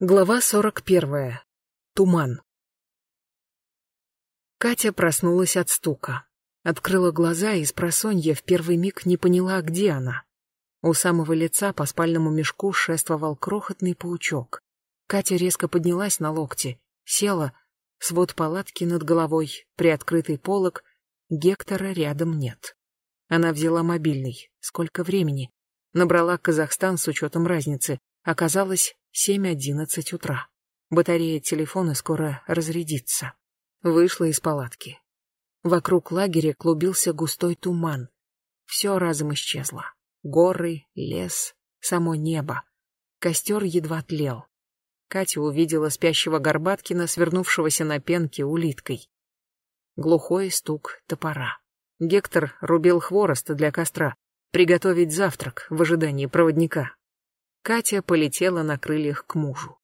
Глава сорок первая. Туман. Катя проснулась от стука. Открыла глаза и с просонья в первый миг не поняла, где она. У самого лица по спальному мешку шествовал крохотный паучок. Катя резко поднялась на локти, села, свод палатки над головой, приоткрытый полог, Гектора рядом нет. Она взяла мобильный. Сколько времени? Набрала Казахстан с учетом разницы. Оказалось, 7.11 утра. Батарея телефона скоро разрядится. Вышла из палатки. Вокруг лагеря клубился густой туман. Все разом исчезло. Горы, лес, само небо. Костер едва тлел. Катя увидела спящего Горбаткина, свернувшегося на пенке улиткой. Глухой стук топора. Гектор рубил хвороста для костра, приготовить завтрак в ожидании проводника. Катя полетела на крыльях к мужу.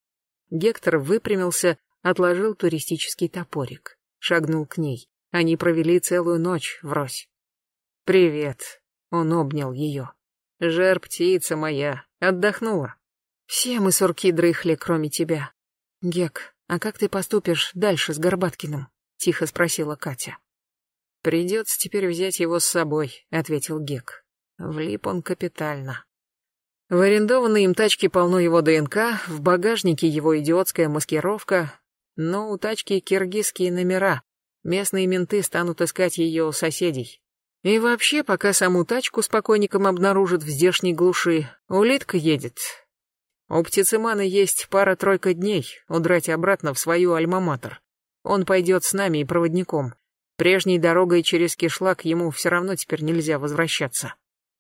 Гектор выпрямился, отложил туристический топорик, шагнул к ней. Они провели целую ночь врозь. «Привет», — он обнял ее. «Жер, птица моя, отдохнула?» «Все мы сурки дрыхли, кроме тебя». «Гек, а как ты поступишь дальше с Горбаткиным?» — тихо спросила Катя. «Придется теперь взять его с собой», — ответил Гек. Влип он капитально. В арендованной им тачке полно его ДНК, в багажнике его идиотская маскировка, но у тачки киргизские номера. Местные менты станут искать ее у соседей. И вообще, пока саму тачку с покойником обнаружат в здешней глуши, улитка едет. У птицемана есть пара-тройка дней удрать обратно в свою альма-матер. Он пойдет с нами и проводником. Прежней дорогой через кишлак ему все равно теперь нельзя возвращаться.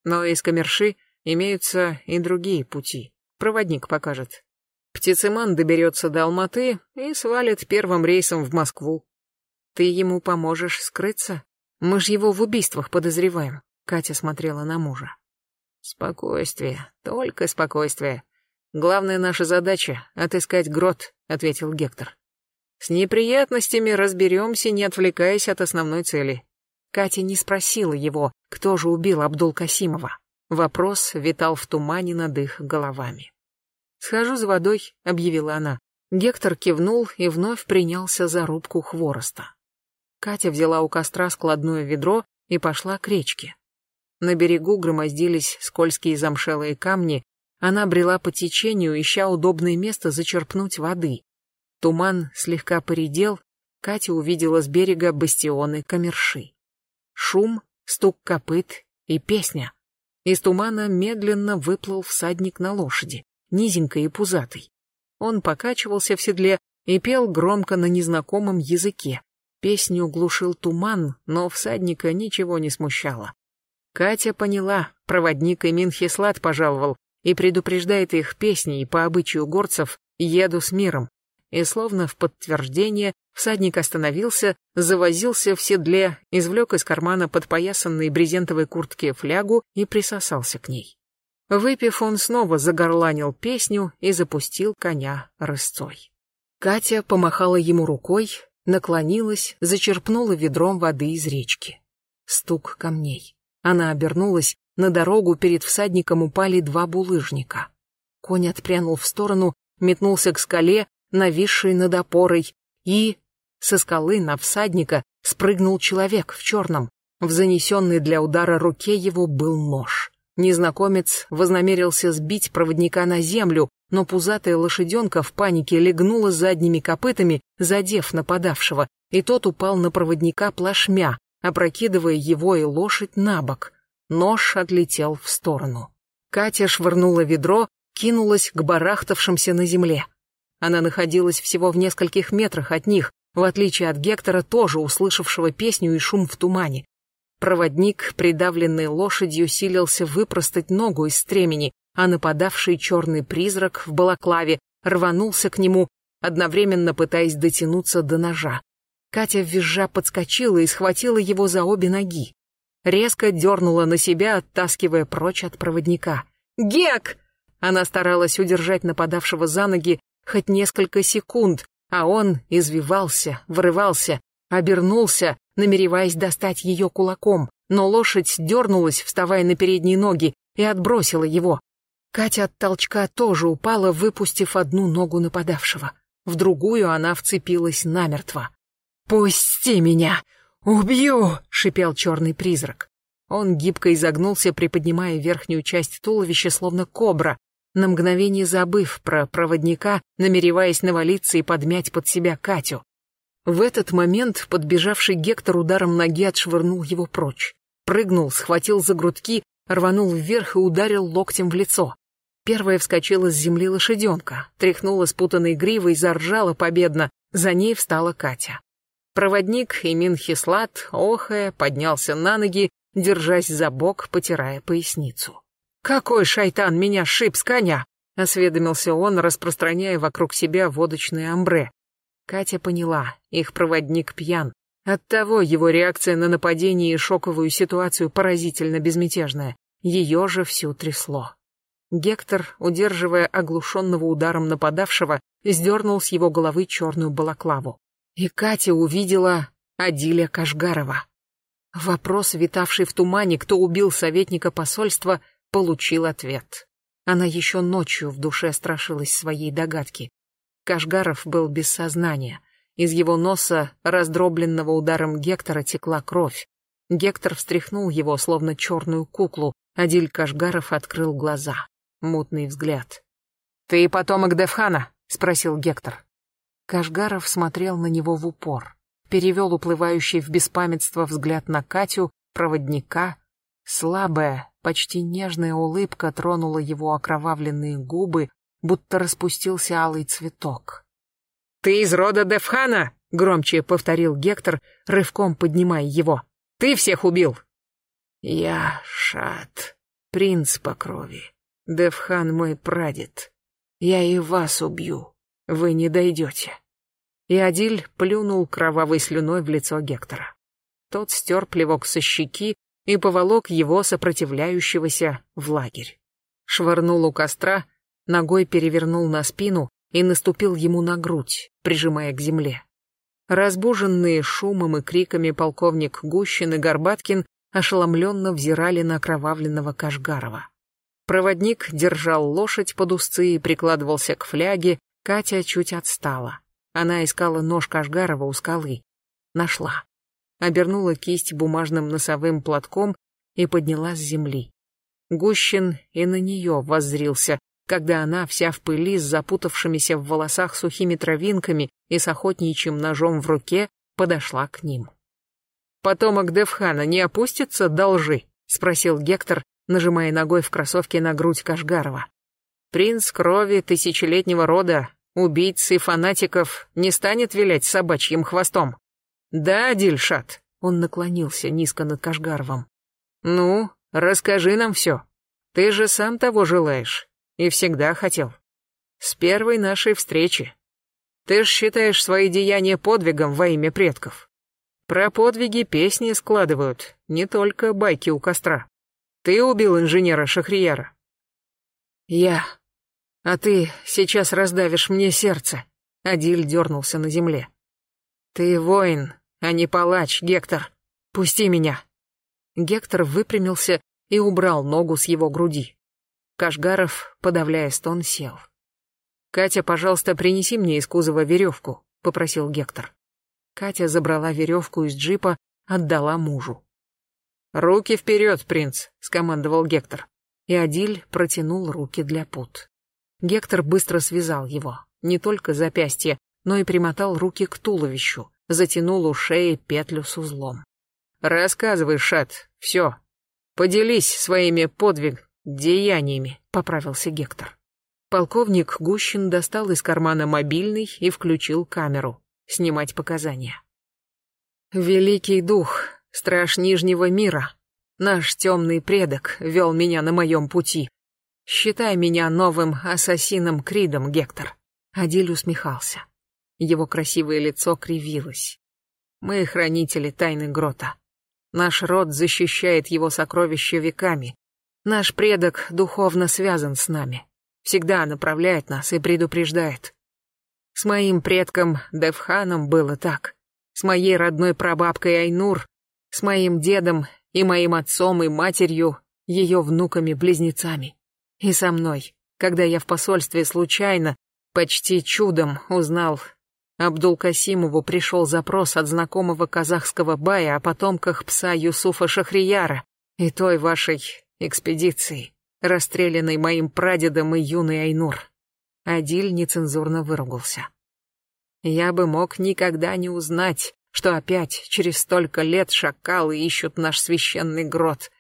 Но из камерши Имеются и другие пути. Проводник покажет. Птицеман доберется до Алматы и свалит первым рейсом в Москву. Ты ему поможешь скрыться? Мы ж его в убийствах подозреваем. Катя смотрела на мужа. Спокойствие, только спокойствие. Главная наша задача — отыскать грот, ответил Гектор. С неприятностями разберемся, не отвлекаясь от основной цели. Катя не спросила его, кто же убил Абдул-Касимова. Вопрос витал в тумане над их головами. «Схожу за водой», — объявила она. Гектор кивнул и вновь принялся за рубку хвороста. Катя взяла у костра складное ведро и пошла к речке. На берегу громоздились скользкие замшелые камни, она брела по течению, ища удобное место зачерпнуть воды. Туман слегка поредел, Катя увидела с берега бастионы камерши. Шум, стук копыт и песня. Из тумана медленно выплыл всадник на лошади, низенькой и пузатый. Он покачивался в седле и пел громко на незнакомом языке. Песню глушил туман, но всадника ничего не смущало. Катя поняла, проводник Эмин Хислат пожаловал и предупреждает их песней по обычаю горцев «Еду с миром», и словно в подтверждение всадник остановился, завозился в седле, извлек из кармана подпоясанной брезентовой куртки флягу и присосался к ней. Выпив, он снова загорланил песню и запустил коня рысцой. Катя помахала ему рукой, наклонилась, зачерпнула ведром воды из речки. Стук камней. Она обернулась, на дорогу перед всадником упали два булыжника. Конь отпрянул в сторону, метнулся к скале, нависший над опорой, и... Со скалы на всадника спрыгнул человек в черном. В занесенной для удара руке его был нож. Незнакомец вознамерился сбить проводника на землю, но пузатая лошаденка в панике легнула задними копытами, задев нападавшего, и тот упал на проводника плашмя, опрокидывая его и лошадь на бок. Нож отлетел в сторону. Катя швырнула ведро, кинулась к барахтавшимся на земле. Она находилась всего в нескольких метрах от них, в отличие от Гектора, тоже услышавшего песню и шум в тумане. Проводник, придавленный лошадью, силился выпростать ногу из стремени, а нападавший черный призрак в балаклаве рванулся к нему, одновременно пытаясь дотянуться до ножа. Катя визжа подскочила и схватила его за обе ноги. Резко дернула на себя, оттаскивая прочь от проводника. «Гек!» Она старалась удержать нападавшего за ноги, хоть несколько секунд, а он извивался, вырывался, обернулся, намереваясь достать ее кулаком, но лошадь дернулась, вставая на передние ноги, и отбросила его. Катя от толчка тоже упала, выпустив одну ногу нападавшего. В другую она вцепилась намертво. «Пусти меня! Убью!» — шипел черный призрак. Он гибко изогнулся, приподнимая верхнюю часть туловища, словно кобра, на мгновение забыв про проводника, намереваясь навалиться и подмять под себя Катю. В этот момент подбежавший Гектор ударом ноги отшвырнул его прочь. Прыгнул, схватил за грудки, рванул вверх и ударил локтем в лицо. Первая вскочила с земли лошаденка, тряхнула спутанной гривой, заржала победно, за ней встала Катя. Проводник Имин Хислат, охая, поднялся на ноги, держась за бок, потирая поясницу. «Какой шайтан меня шип с коня!» — осведомился он, распространяя вокруг себя водочное амбре. Катя поняла, их проводник пьян. Оттого его реакция на нападение и шоковую ситуацию поразительно безмятежная. Ее же всю трясло. Гектор, удерживая оглушенного ударом нападавшего, сдернул с его головы черную балаклаву. И Катя увидела Адиля Кашгарова. Вопрос, витавший в тумане, кто убил советника посольства, получил ответ. Она еще ночью в душе страшилась своей догадки. Кашгаров был без сознания. Из его носа, раздробленного ударом Гектора, текла кровь. Гектор встряхнул его, словно черную куклу. Адиль Кашгаров открыл глаза мутный взгляд. «Ты потомок Девхана?» — спросил Гектор. Кашгаров смотрел на него в упор, перевел уплывающий в беспамятство взгляд на Катю, проводника. Слабая, почти нежная улыбка тронула его окровавленные губы, будто распустился алый цветок. «Ты из рода Девхана?» — громче повторил Гектор, рывком поднимая его. «Ты всех убил!» «Я Шат, принц по крови. Девхан мой прадед. Я и вас убью. Вы не дойдете. И Адиль плюнул кровавой слюной в лицо Гектора. Тот стер плевок со щеки и поволок его сопротивляющегося в лагерь. Швырнул у костра, ногой перевернул на спину и наступил ему на грудь, прижимая к земле. Разбуженные шумом и криками полковник Гущин и Горбаткин ошеломленно взирали на окровавленного Кашгарова. Проводник держал лошадь под узцы и прикладывался к фляге, Катя чуть отстала. Она искала нож Кашгарова у скалы. Нашла. Обернула кисть бумажным носовым платком и подняла с земли. Гущин и на нее воззрился, когда она, вся в пыли, с запутавшимися в волосах сухими травинками и с охотничьим ножом в руке, подошла к ним. «Потомок Девхана не опустится до лжи?» — спросил Гектор, нажимая ногой в кроссовке на грудь Кашгарова. Принц крови тысячелетнего рода, убийцы фанатиков, не станет вилять собачьим хвостом. Да, Дильшат, он наклонился низко над Кашгаровым. Ну, расскажи нам все. Ты же сам того желаешь и всегда хотел. С первой нашей встречи. Ты ж считаешь свои деяния подвигом во имя предков. Про подвиги песни складывают, не только байки у костра. Ты убил инженера Шахрияра? Я. А ты сейчас раздавишь мне сердце. Адиль дернулся на земле. Ты воин, а не палач, Гектор. Пусти меня. Гектор выпрямился и убрал ногу с его груди. Кашгаров, подавляя стон, сел. «Катя, пожалуйста, принеси мне из кузова веревку», — попросил Гектор. Катя забрала веревку из джипа, отдала мужу. «Руки вперед, принц!» — скомандовал Гектор. И Адиль протянул руки для пут. Гектор быстро связал его, не только запястье, но и примотал руки к туловищу, затянул у шеи петлю с узлом. «Рассказывай, Шат, все. Поделись своими подвиг, деяниями», — поправился Гектор. Полковник Гущин достал из кармана мобильный и включил камеру. Снимать показания. «Великий дух, страж Нижнего мира, наш темный предок, вел меня на моем пути. Считай меня новым ассасином Кридом, Гектор. Адиль усмехался. Его красивое лицо кривилось. Мы хранители тайны грота. Наш род защищает его сокровища веками. Наш предок духовно связан с нами. Всегда направляет нас и предупреждает. С моим предком Девханом было так. С моей родной прабабкой Айнур с моим дедом и моим отцом и матерью, ее внуками-близнецами. И со мной, когда я в посольстве случайно, почти чудом узнал, Абдул-Касимову пришел запрос от знакомого казахского бая о потомках пса Юсуфа Шахрияра и той вашей экспедиции, расстрелянной моим прадедом и юный Айнур. Адиль нецензурно выругался. Я бы мог никогда не узнать, что опять через столько лет шакалы ищут наш священный грот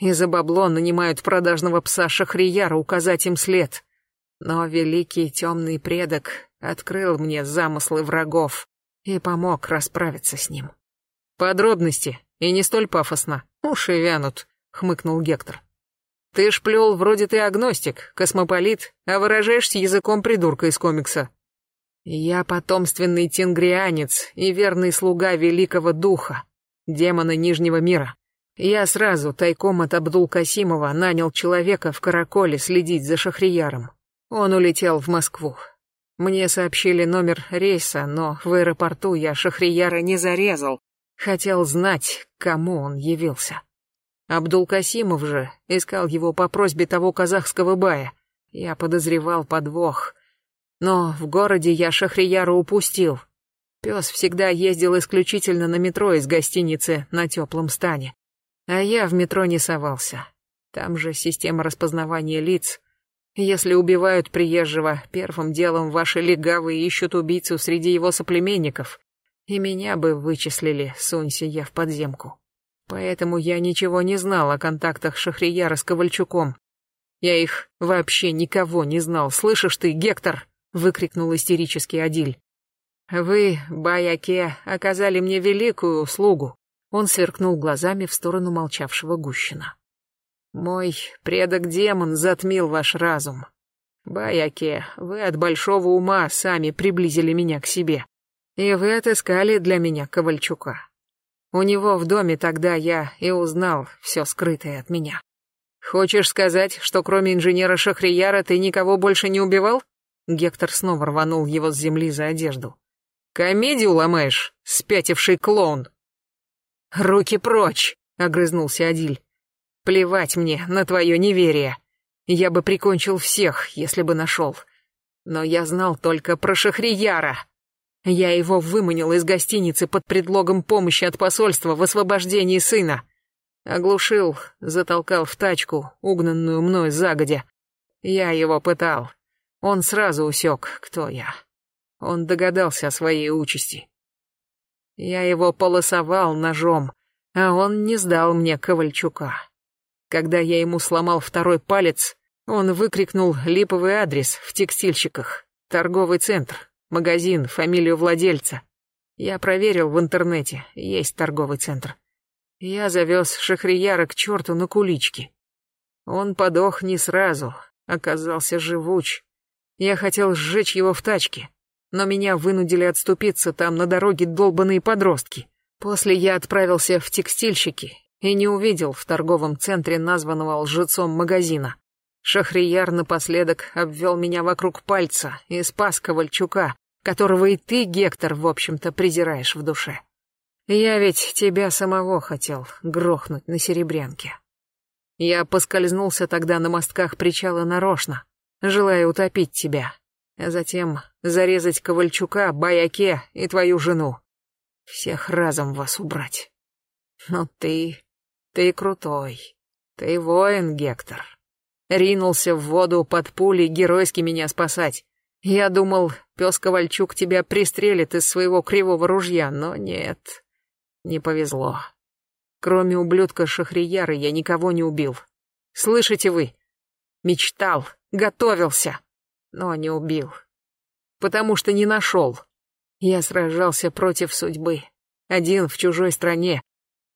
и за бабло нанимают продажного пса Шахрияра указать им след. Но великий темный предок открыл мне замыслы врагов и помог расправиться с ним. Подробности, и не столь пафосно, уши вянут, хмыкнул Гектор. Ты ж плел, вроде ты агностик, космополит, а выражаешься языком придурка из комикса. Я потомственный тенгрианец и верный слуга великого духа, демона Нижнего мира. Я сразу, тайком от Абдул-Касимова, нанял человека в Караколе следить за Шахрияром. Он улетел в Москву. Мне сообщили номер рейса, но в аэропорту я Шахрияра не зарезал. Хотел знать, кому он явился. Абдул-Касимов же искал его по просьбе того казахского бая. Я подозревал подвох. Но в городе я Шахрияра упустил. Пес всегда ездил исключительно на метро из гостиницы на теплом стане. А я в метро не совался. Там же система распознавания лиц. Если убивают приезжего, первым делом ваши легавые ищут убийцу среди его соплеменников. И меня бы вычислили, сунься я в подземку. Поэтому я ничего не знал о контактах Шахрияра с Ковальчуком. Я их вообще никого не знал, слышишь ты, Гектор? выкрикнул истерически Адиль. Вы, Баяке, оказали мне великую услугу. Он сверкнул глазами в сторону молчавшего Гущина. Мой предок-демон затмил ваш разум. Баяке, вы от большого ума сами приблизили меня к себе. И вы отыскали для меня Ковальчука. У него в доме тогда я и узнал все скрытое от меня. Хочешь сказать, что кроме инженера Шахрияра ты никого больше не убивал? Гектор снова рванул его с земли за одежду. «Комедию ломаешь, спятивший клоун?» «Руки прочь!» — огрызнулся Адиль. «Плевать мне на твое неверие. Я бы прикончил всех, если бы нашел. Но я знал только про Шахрияра. Я его выманил из гостиницы под предлогом помощи от посольства в освобождении сына. Оглушил, затолкал в тачку, угнанную мной загодя. Я его пытал, он сразу усек, кто я. Он догадался о своей участи. Я его полосовал ножом, а он не сдал мне Ковальчука. Когда я ему сломал второй палец, он выкрикнул липовый адрес в текстильщиках, торговый центр, магазин, фамилию владельца. Я проверил в интернете, есть торговый центр. Я завез Шахрияра к черту на кулички. Он подох не сразу, оказался живуч. Я хотел сжечь его в тачке, но меня вынудили отступиться там на дороге долбанные подростки. После я отправился в текстильщики и не увидел в торговом центре названного лжецом магазина. Шахрияр напоследок обвел меня вокруг пальца и спас Ковальчука, которого и ты, Гектор, в общем-то, презираешь в душе. Я ведь тебя самого хотел грохнуть на серебрянке. Я поскользнулся тогда на мостках причала нарочно, желая утопить тебя, а затем зарезать Ковальчука, Баяке и твою жену. Всех разом вас убрать. Но ты... ты крутой. Ты воин, Гектор. Ринулся в воду под пули геройски меня спасать. Я думал, пес Ковальчук тебя пристрелит из своего кривого ружья, но нет. Не повезло. Кроме ублюдка Шахрияра я никого не убил. Слышите вы? Мечтал, готовился, но не убил. Потому что не нашел. Я сражался против судьбы, один в чужой стране.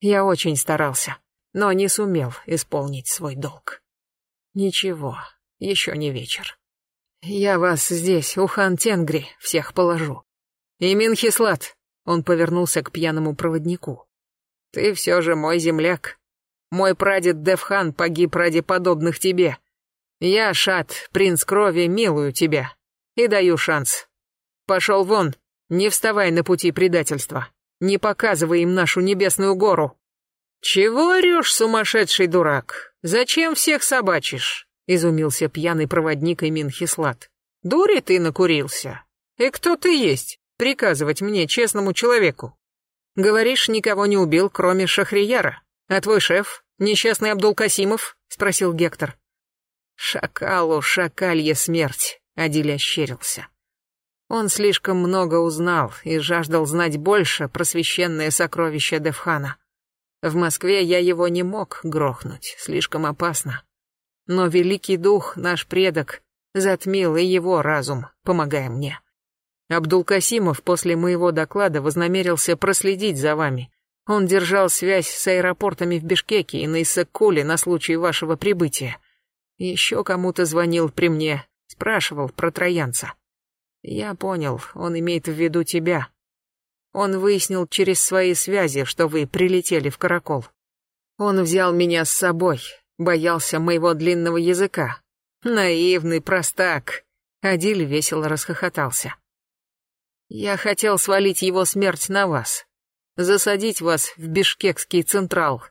Я очень старался, но не сумел исполнить свой долг. Ничего, еще не вечер. Я вас здесь, у хан Тенгри, всех положу. И Минхислат, он повернулся к пьяному проводнику. Ты все же мой земляк. Мой прадед Девхан погиб ради подобных тебе. Я, Шат, принц крови, милую тебя. И даю шанс. Пошел вон, не вставай на пути предательства. Не показывай им нашу небесную гору. Чего орешь, сумасшедший дурак? Зачем всех собачишь? — изумился пьяный проводник Эмин Хислат. «Дури ты накурился. И кто ты есть, приказывать мне, честному человеку? Говоришь, никого не убил, кроме Шахрияра. А твой шеф, несчастный Абдул-Касимов?» — спросил Гектор. «Шакалу, шакалья смерть», — Адиль ощерился. Он слишком много узнал и жаждал знать больше про священное сокровище Девхана. В Москве я его не мог грохнуть, слишком опасно. Но Великий Дух, наш предок, затмил и его разум, помогая мне. Абдул-Касимов после моего доклада вознамерился проследить за вами. Он держал связь с аэропортами в Бишкеке и на Иссык-Куле на случай вашего прибытия. Еще кому-то звонил при мне, спрашивал про троянца. Я понял, он имеет в виду тебя. Он выяснил через свои связи, что вы прилетели в Каракол. Он взял меня с собой, боялся моего длинного языка. Наивный простак. Адиль весело расхохотался. Я хотел свалить его смерть на вас, засадить вас в бишкекский централ.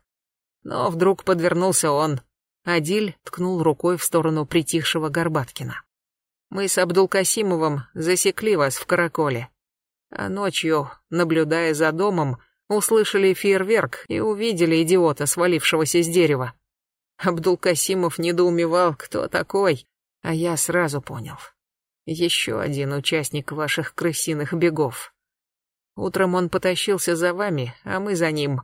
Но вдруг подвернулся он. Адиль ткнул рукой в сторону притихшего Горбаткина. Мы с Абдулкасимовым засекли вас в Караколе. А ночью, наблюдая за домом, услышали фейерверк и увидели идиота, свалившегося с дерева. Абдулкасимов недоумевал, кто такой, а я сразу понял. Еще один участник ваших крысиных бегов. Утром он потащился за вами, а мы за ним.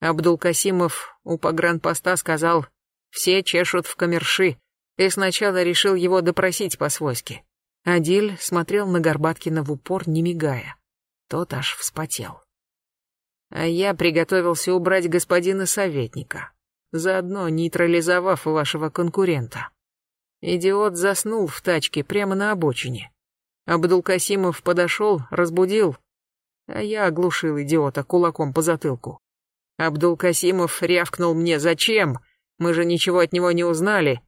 Абдул-Касимов у погранпоста сказал, все чешут в камерши, и сначала решил его допросить по-свойски. Адиль смотрел на Горбаткина в упор, не мигая. Тот аж вспотел. А я приготовился убрать господина советника, заодно нейтрализовав вашего конкурента. Идиот заснул в тачке прямо на обочине. Абдулкасимов подошел, разбудил, а я оглушил идиота кулаком по затылку. Абдулкасимов рявкнул мне «Зачем? Мы же ничего от него не узнали»,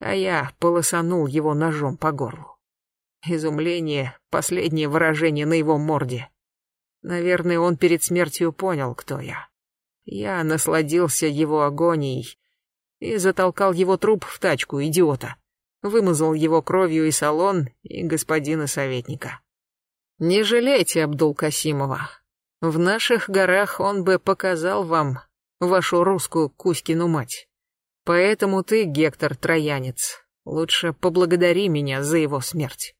а я полосанул его ножом по горлу. Изумление — последнее выражение на его морде. Наверное, он перед смертью понял, кто я. Я насладился его агонией и затолкал его труп в тачку, идиота вымазал его кровью и салон, и господина советника. Не жалейте Абдул-Касимова. В наших горах он бы показал вам вашу русскую Кузькину мать. Поэтому ты, Гектор Троянец, лучше поблагодари меня за его смерть.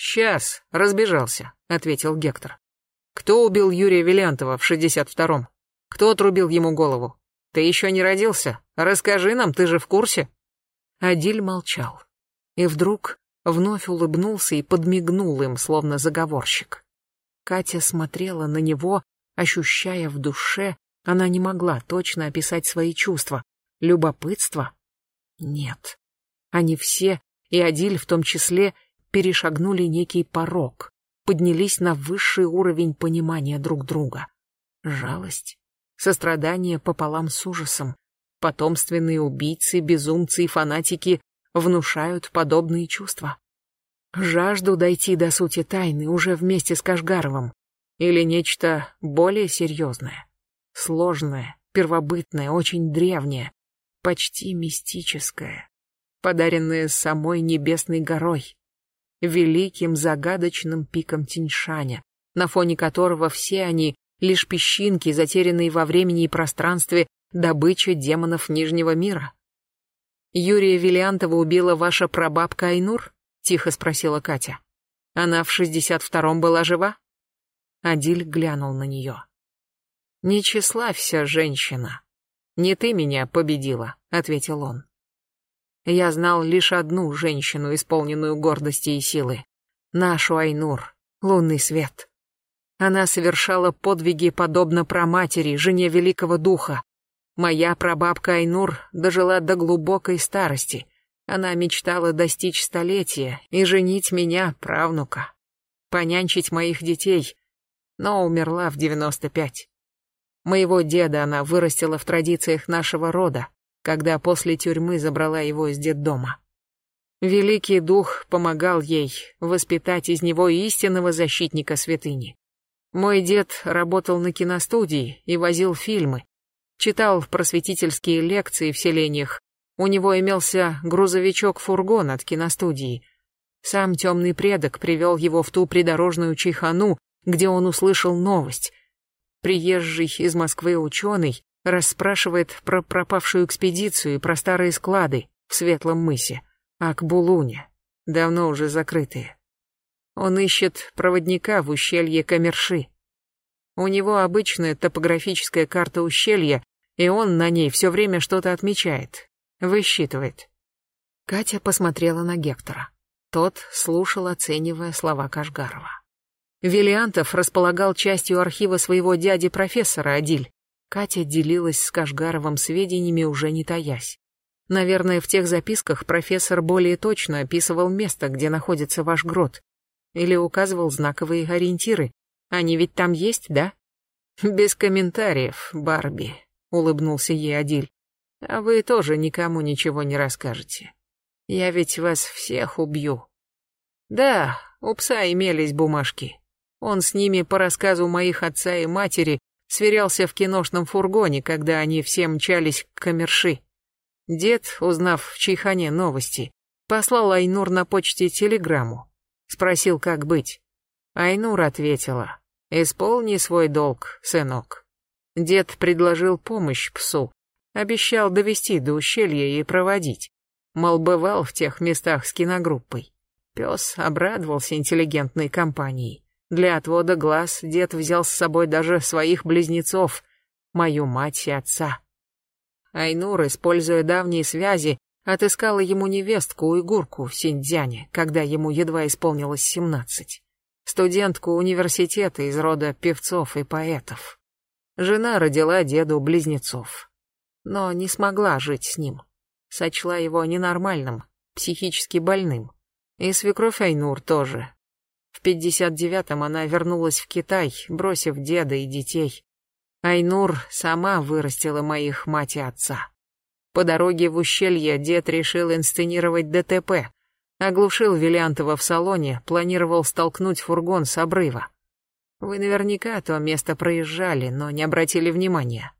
Сейчас, разбежался, ответил Гектор. Кто убил Юрия Виллиантова в шестьдесят втором? Кто отрубил ему голову? Ты еще не родился? Расскажи нам, ты же в курсе? Адиль молчал и вдруг вновь улыбнулся и подмигнул им, словно заговорщик. Катя смотрела на него, ощущая в душе, она не могла точно описать свои чувства. Любопытство? Нет. Они все, и Адиль в том числе, перешагнули некий порог, поднялись на высший уровень понимания друг друга. Жалость, сострадание пополам с ужасом. Потомственные убийцы, безумцы и фанатики внушают подобные чувства. Жажду дойти до сути тайны уже вместе с Кашгаровым. Или нечто более серьезное, сложное, первобытное, очень древнее, почти мистическое, подаренное самой небесной горой, великим загадочным пиком Тиньшаня, на фоне которого все они лишь песчинки, затерянные во времени и пространстве добыча демонов Нижнего мира. Юрия Виллиантова убила ваша прабабка Айнур? Тихо спросила Катя. Она в шестьдесят втором была жива? Адиль глянул на нее. Не тщеславься, женщина. Не ты меня победила, ответил он. Я знал лишь одну женщину, исполненную гордости и силы. Нашу Айнур, лунный свет. Она совершала подвиги подобно праматери, жене великого духа, Моя прабабка Айнур дожила до глубокой старости. Она мечтала достичь столетия и женить меня, правнука. Понянчить моих детей, но умерла в девяносто пять. Моего деда она вырастила в традициях нашего рода, когда после тюрьмы забрала его из детдома. Великий дух помогал ей воспитать из него истинного защитника святыни. Мой дед работал на киностудии и возил фильмы, читал просветительские лекции в селениях, У него имелся грузовичок-фургон от киностудии. Сам темный предок привел его в ту придорожную чайхану, где он услышал новость. Приезжий из Москвы ученый расспрашивает про пропавшую экспедицию и про старые склады в Светлом мысе, Акбулуне, давно уже закрытые. Он ищет проводника в ущелье Камерши. У него обычная топографическая карта ущелья, и он на ней все время что-то отмечает, высчитывает. Катя посмотрела на Гектора. Тот слушал, оценивая слова Кашгарова. Велиантов располагал частью архива своего дяди-профессора Адиль. Катя делилась с Кашгаровым сведениями, уже не таясь. Наверное, в тех записках профессор более точно описывал место, где находится ваш грот. Или указывал знаковые ориентиры. Они ведь там есть, да? Без комментариев, Барби, улыбнулся ей Адиль. А вы тоже никому ничего не расскажете. Я ведь вас всех убью. Да, у пса имелись бумажки. Он с ними, по рассказу моих отца и матери, сверялся в киношном фургоне, когда они все мчались к камерши. Дед, узнав в Чайхане новости, послал Айнур на почте телеграмму. Спросил, как быть. Айнур ответила, «Исполни свой долг, сынок». Дед предложил помощь псу, обещал довести до ущелья и проводить. Мол, бывал в тех местах с киногруппой. Пес обрадовался интеллигентной компанией. Для отвода глаз дед взял с собой даже своих близнецов, мою мать и отца. Айнур, используя давние связи, отыскала ему невестку-уйгурку в Синьцзяне, когда ему едва исполнилось семнадцать. Студентку университета из рода певцов и поэтов. Жена родила деду близнецов, но не смогла жить с ним. Сочла его ненормальным, психически больным. И свекровь Айнур тоже, в 59-м она вернулась в Китай, бросив деда и детей. Айнур сама вырастила моих мать и отца. По дороге в ущелье дед решил инсценировать ДТП. Оглушил Виллиантова в салоне, планировал столкнуть фургон с обрыва. Вы наверняка то место проезжали, но не обратили внимания.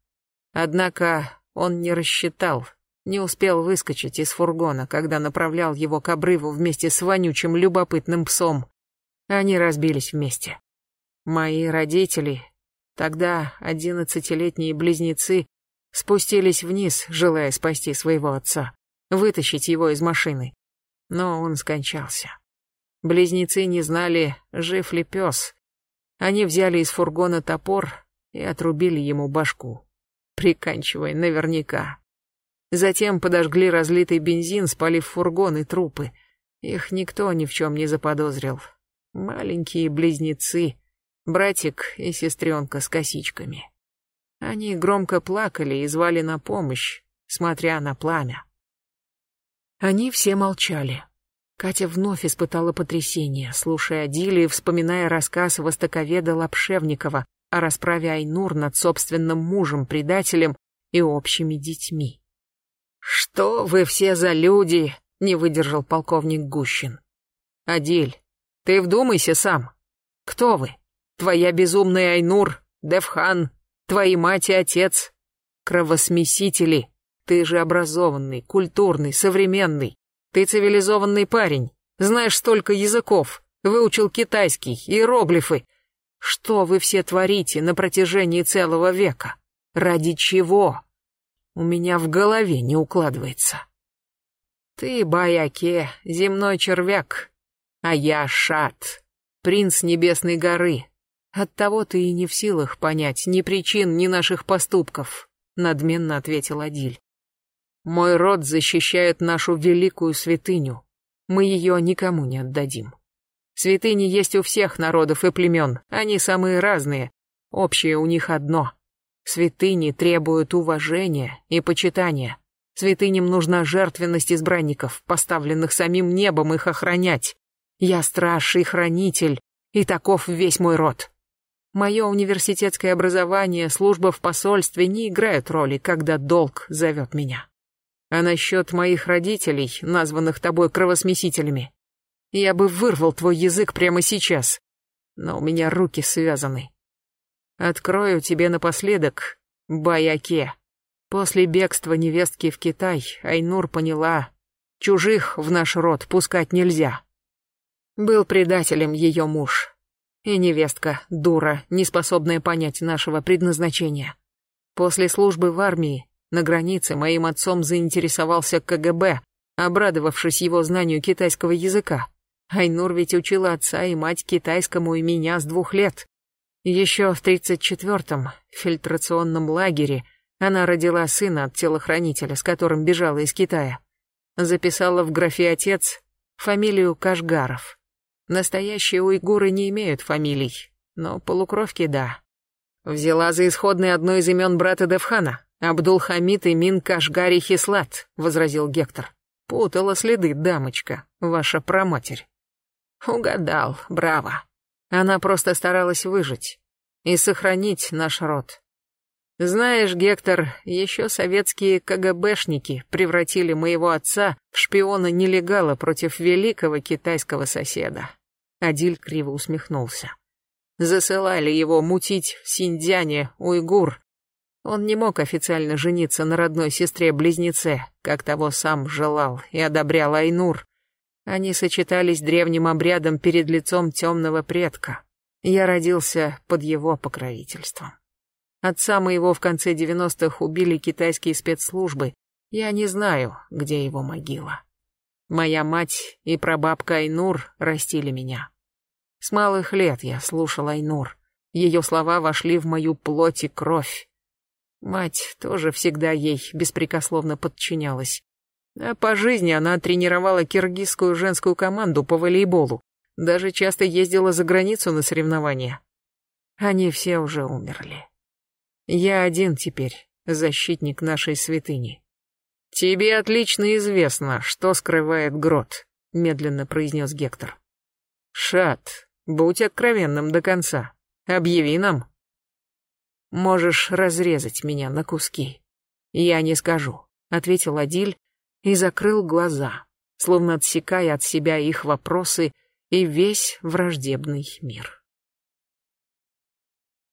Однако он не рассчитал, не успел выскочить из фургона, когда направлял его к обрыву вместе с вонючим любопытным псом. Они разбились вместе. Мои родители, тогда одиннадцатилетние близнецы, спустились вниз, желая спасти своего отца, вытащить его из машины. Но он скончался. Близнецы не знали, жив ли пес. Они взяли из фургона топор и отрубили ему башку, приканчивая наверняка. Затем подожгли разлитый бензин, спалив фургон и трупы. Их никто ни в чем не заподозрил. Маленькие близнецы, братик и сестренка с косичками. Они громко плакали и звали на помощь, смотря на пламя. Они все молчали. Катя вновь испытала потрясение, слушая Адили и вспоминая рассказ востоковеда Лапшевникова о расправе Айнур над собственным мужем-предателем и общими детьми. «Что вы все за люди?» — не выдержал полковник Гущин. «Адиль, ты вдумайся сам. Кто вы? Твоя безумная Айнур, Девхан, твои мать и отец. Кровосмесители. Ты же образованный, культурный, современный. Ты цивилизованный парень. Знаешь столько языков. Выучил китайский, иероглифы. Что вы все творите на протяжении целого века? Ради чего? У меня в голове не укладывается. Ты, Баяке, земной червяк, а я Шат, принц Небесной горы. Оттого ты и не в силах понять ни причин, ни наших поступков, надменно ответил Адиль. Мой род защищает нашу великую святыню. Мы ее никому не отдадим. Святыни есть у всех народов и племен, они самые разные. Общее у них одно. Святыни требуют уважения и почитания. Святыням нужна жертвенность избранников, поставленных самим небом их охранять. Я страж и хранитель, и таков весь мой род. Мое университетское образование, служба в посольстве не играют роли, когда долг зовет меня. А насчет моих родителей, названных тобой кровосмесителями, я бы вырвал твой язык прямо сейчас, но у меня руки связаны. Открою тебе напоследок, Баяке, После бегства невестки в Китай Айнур поняла, чужих в наш род пускать нельзя. Был предателем ее муж. И невестка, дура, не способная понять нашего предназначения. После службы в армии на границе моим отцом заинтересовался КГБ, обрадовавшись его знанию китайского языка. Айнур ведь учила отца и мать китайскому и меня с двух лет. Еще в 34-м фильтрационном лагере она родила сына от телохранителя, с которым бежала из Китая. Записала в графе «отец» фамилию Кашгаров. Настоящие уйгуры не имеют фамилий, но полукровки — да. Взяла за исходный одно из имен брата Девхана, Абдул-Хамид и Мин Кашгари Хислат, — возразил Гектор. Путала следы, дамочка, ваша проматерь. Угадал, браво. Она просто старалась выжить и сохранить наш род. Знаешь, Гектор, еще советские КГБшники превратили моего отца в шпиона-нелегала против великого китайского соседа. Адиль криво усмехнулся. Засылали его мутить в Синьцзяне уйгур. Он не мог официально жениться на родной сестре-близнеце, как того сам желал и одобрял Айнур. Они сочетались древним обрядом перед лицом темного предка. Я родился под его покровительством. Отца моего в конце девяностых убили китайские спецслужбы. Я не знаю, где его могила. Моя мать и прабабка Айнур растили меня. С малых лет я слушал Айнур. Ее слова вошли в мою плоть и кровь. Мать тоже всегда ей беспрекословно подчинялась. А по жизни она тренировала киргизскую женскую команду по волейболу. Даже часто ездила за границу на соревнования. Они все уже умерли. Я один теперь, защитник нашей святыни. Тебе отлично известно, что скрывает грот, медленно произнес Гектор. Шат, будь откровенным до конца. Объяви нам. Можешь разрезать меня на куски. Я не скажу, ответил Адиль, и закрыл глаза, словно отсекая от себя их вопросы и весь враждебный мир.